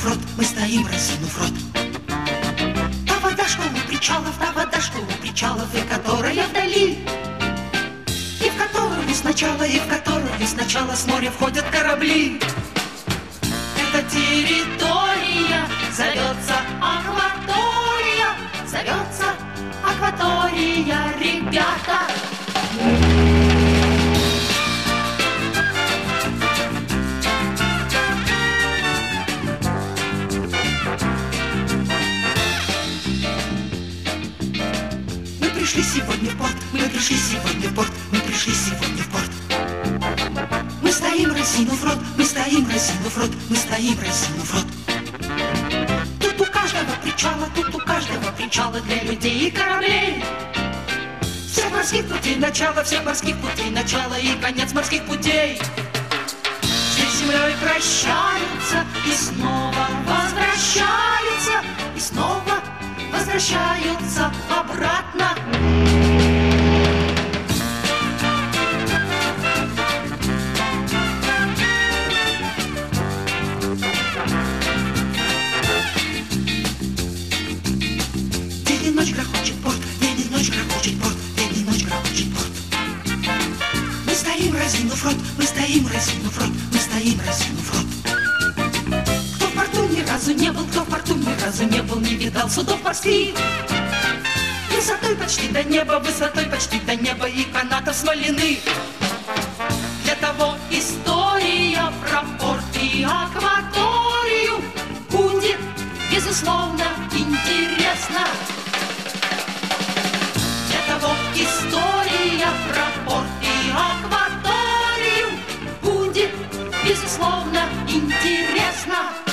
разинув рот, мы стоим, разинув рот. Та вода, что у причалов, та вода, что у причалов, и которая вдали. И в которую сначала, и в которую сначала с моря входят корабли. Эта территория зовется акватория, зовется акватория, ребята. Пришли сегодня в порт, мы пришли сегодня в порт. Мы стоим, разинув рот, мы стоим, разинув рот, мы стоим, разинув рот. Тут у каждого причала, тут у каждого причала для людей и кораблей. Всех морских путей начало, всех морских путей начало и конец морских путей. Все землей прощаются и снова возвращаются, и снова возвращаются обратно. Разинув рот, мы стоим, разинув рот, мы стоим, разинув рот. Кто в порту ни разу не был, кто в порту ни разу не был, не видал судов морских. Высотой почти до неба, высотой почти до неба и канатов смоляных. Безусловно,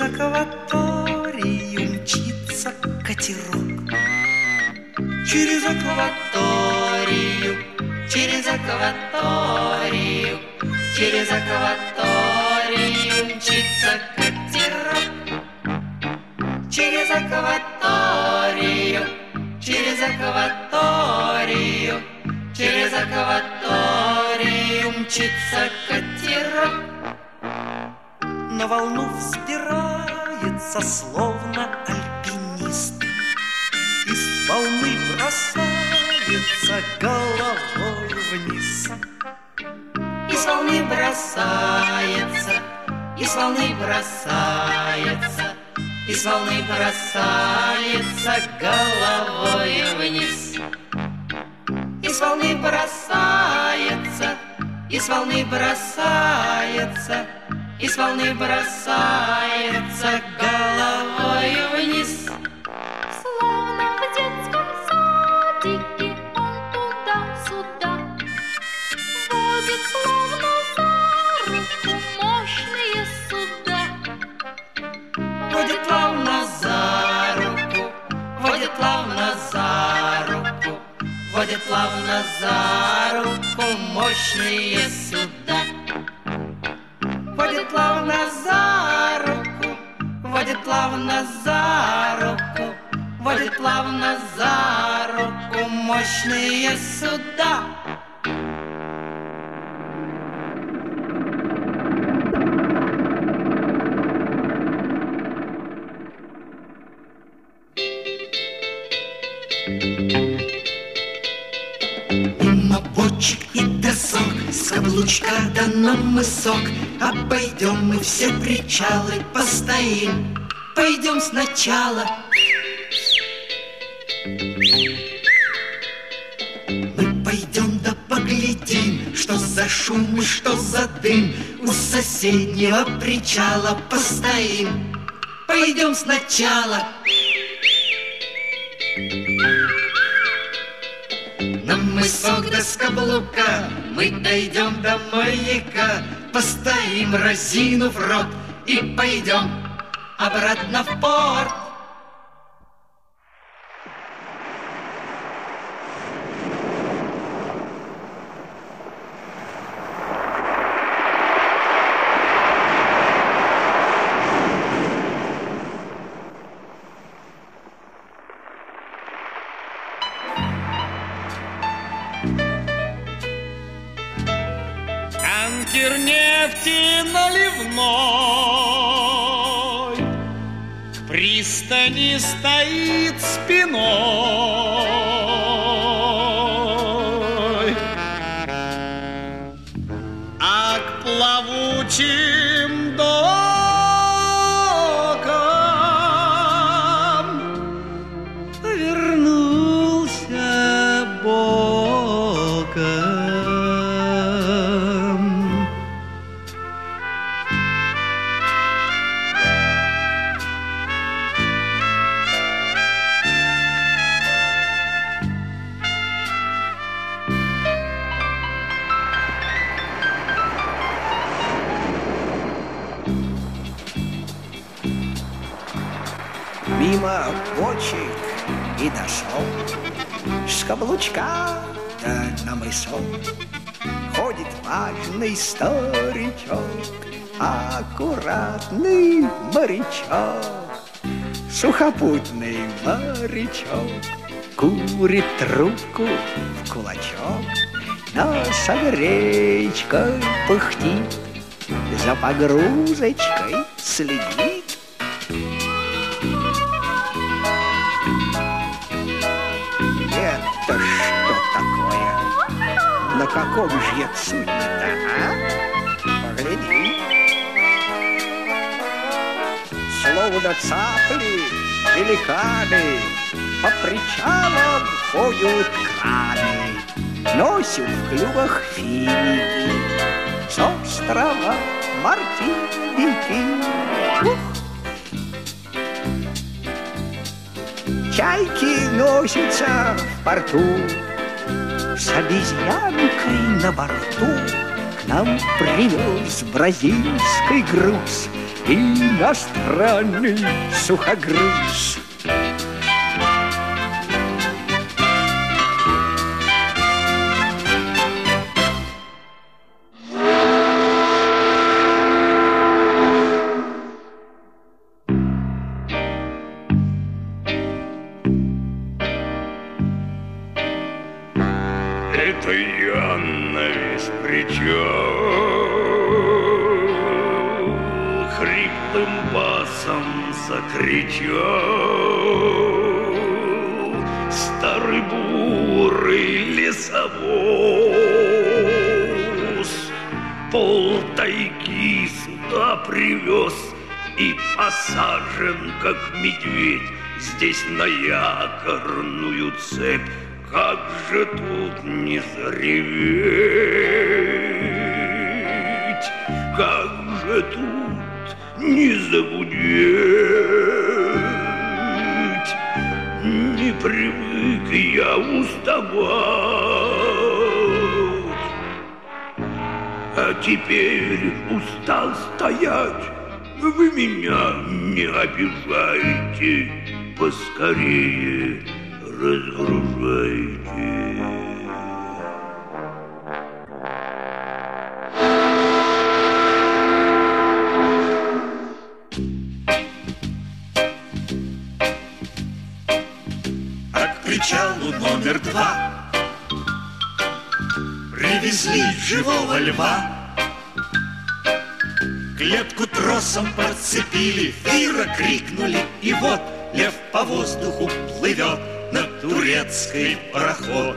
Через акваторию мчится катерок. Через акваторию, через акваторию, через акваторию мчится катерок. Через акваторию, через акваторию, через акваторию мчится катерок. На волну взбирается, словно альпинист, И с волны бросается головой вниз. И с волны бросается, и с волны бросается, и с волны бросается головой вниз. И с волны бросается, и с волны бросается, и с волны бросается головой вниз. Словно в детском садике он туда-сюда Водит словно за руку мощные суда Водит плавно за руку, водит плавно за руку, водит плавно за руку мощные суда. Плавно за руку, водит плавно за руку мощные суда. Бочек и досок С каблучка да на мысок Обойдем мы все причалы Постоим, пойдем сначала. Мы пойдем да поглядим Что за шум и что за дым. У соседнего причала постоим. Пойдем сначала. На мысок до скоблука мы дойдем до маяка, Постоим разину в рот и пойдем обратно в порт. Пристани стоит спиной Мимо бочек и дошел С каблучка да на мысок Ходит важный старичок Аккуратный морячок. Сухопутный морячок Курит трубку в кулачок. Но с огречкой пыхтит За погрузочкой следит Каком же я судне-то, а? Погляди. Словно цапли, пеликаны По причалам ходят краны Носят в клювах финики С острова Мартиники Ух! Чайки носятся в порту С обезьянкой на борту. К нам привез бразильский груз Иностранный сухогруз Это я на весь причал Хриплым басом закричал Старый бурый лесовоз Пол тайги сюда привез И посажен, как медведь. Здесь на якорную цепь как же тут не зареветь? Как же тут не загудеть? Не привык я уставать, А теперь устал стоять. Вы меня не обижайте, поскорее разгружайте. К причалу номер два. Привезли живого льва. Клетку тросом подцепили Фира крикнули И вот лев по воздуху плывет турецкий пароход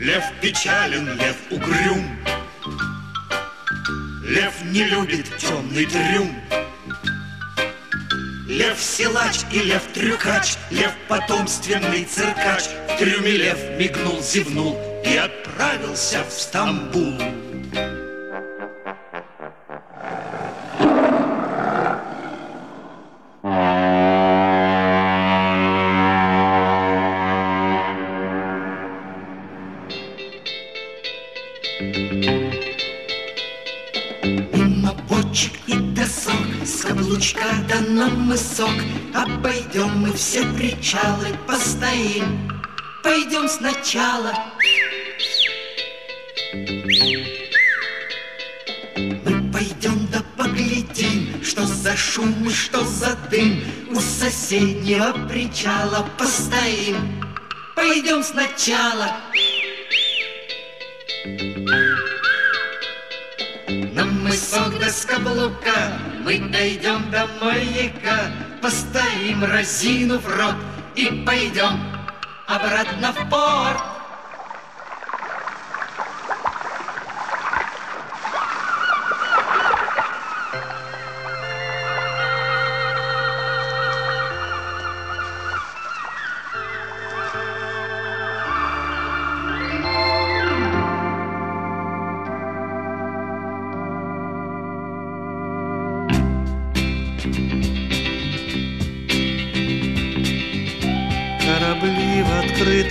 Лев печален, лев угрюм Лев не любит темный трюм Лев силач и лев трюкач, лев потомственный циркач. В трюме лев мигнул, зевнул и отправился в Стамбул. Все причалы Постоим, пойдем сначала. Мы пойдем да поглядим Что за шум и что за дым. У соседнего причала Постоим, пойдем сначала. На мысок до скоблука Мы дойдем до маяка Постоим, разинув рот И пойдем обратно в порт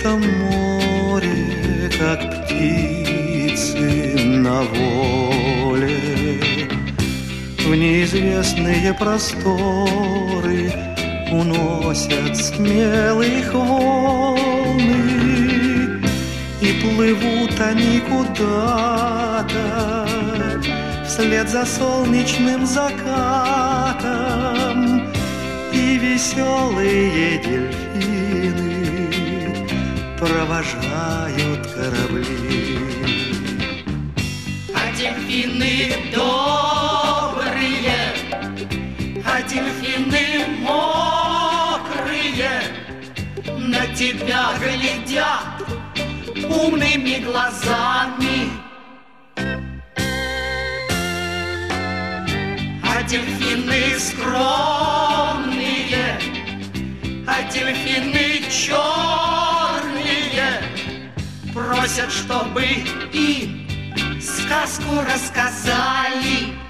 открытом море, как птицы на воле. В неизвестные просторы уносят смелых волны, И плывут они куда-то вслед за солнечным закатом, И веселые дельфины провожают корабли. А дельфины добрые, а дельфины мокрые На тебя глядят умными глазами А дельфины скромные, Просят, чтобы им сказку рассказали.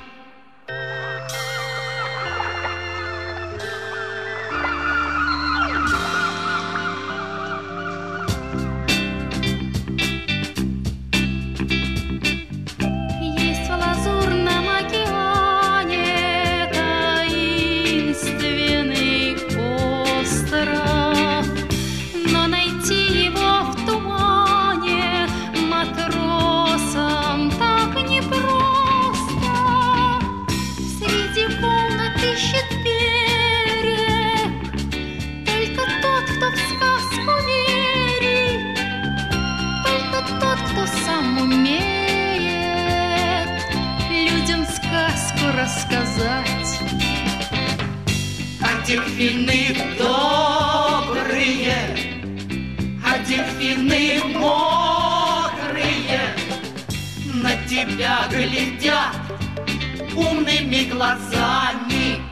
Глазами.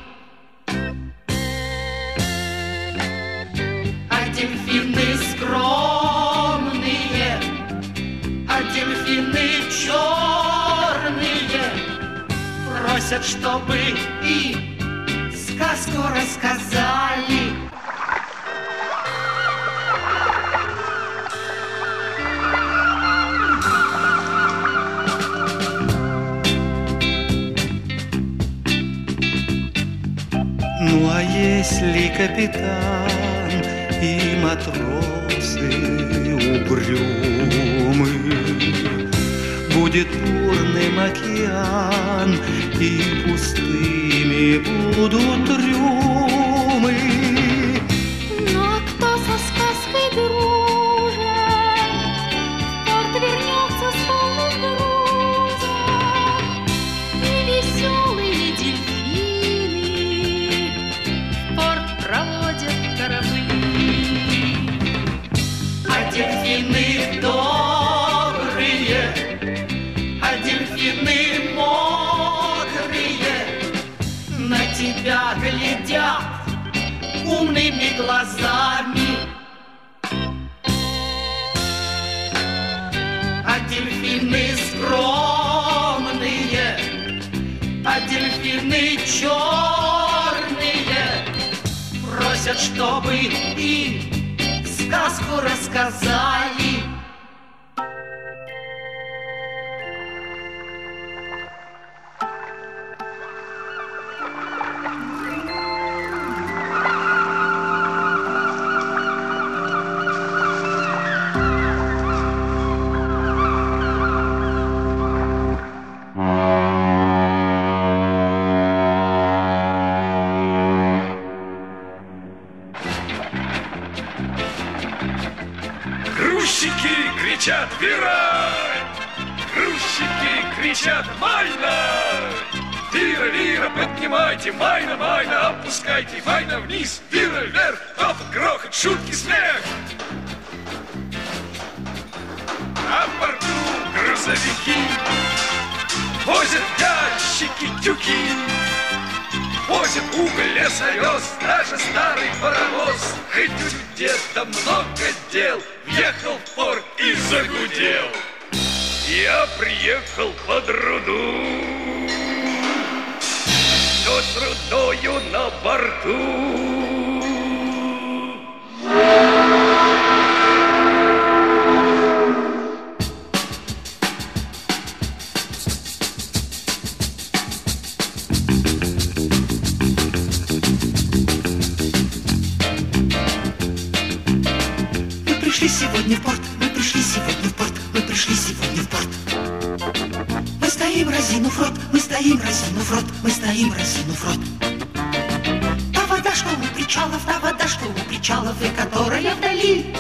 А дельфины скромные, а дельфины черные Просят, чтобы им сказку рассказали. Если капитан и матросы угрюмы, Будет бурным океан и пустыми будут трюмы. Добрые, а дельфины мокрые На тебя глядят умными глазами. А дельфины скромные, а дельфины черные Просят, чтобы им сказку рассказали. Тюки, возят уголь, лес, даже старый паровоз. Хоть где-то много дел, въехал в порт и загудел. Я приехал под руду, но с на борту. Сегодня в порт, мы пришли сегодня в порт, мы пришли сегодня в порт. Мы стоим разинув рот, мы стоим разинув рот, мы стоим разинув рот. Та вода, что у причалов, та вода, что у причалов, и которая вдали.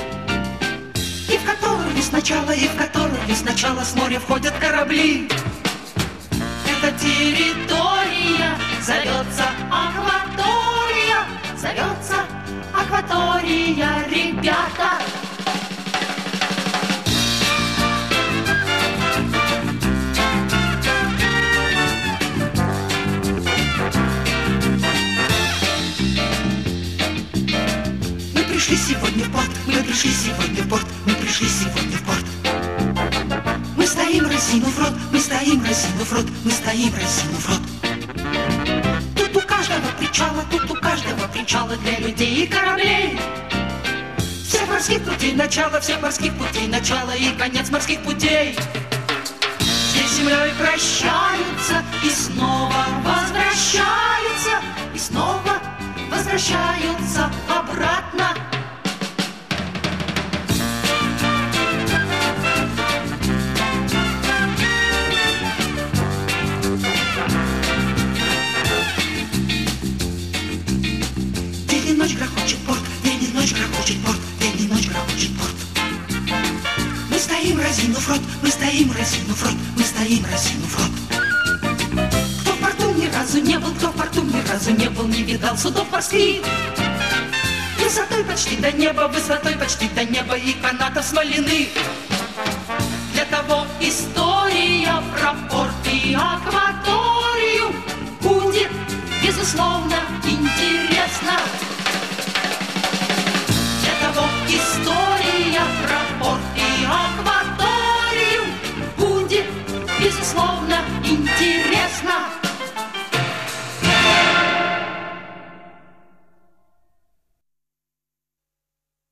И в которую сначала, и в которую сначала с моря входят корабли. Эта территория зовется акватория, зовется акватория, ребята. Пришли сегодня в порт, мы пришли сегодня в порт. Мы стоим разинув рот, мы стоим разинув рот, мы стоим разинув рот. Тут у каждого причала, тут у каждого причала для людей и кораблей. Всех морских путей начало, всех морских путей начало и конец морских путей. Здесь землей прощаются и снова возвращаются, и снова возвращаются обратно. Ночь грохочет порт, день и ночь грохочет порт, день и ночь грохочет порт. Мы стоим разинув рот, мы стоим разинув рот, мы стоим разинув рот. Кто в порту ни разу не был, кто в порту ни разу не был, не видал судов морских. Высотой почти до неба, высотой почти до неба и канатов смоляных. Для того история про порт и акваторию будет, безусловно, estou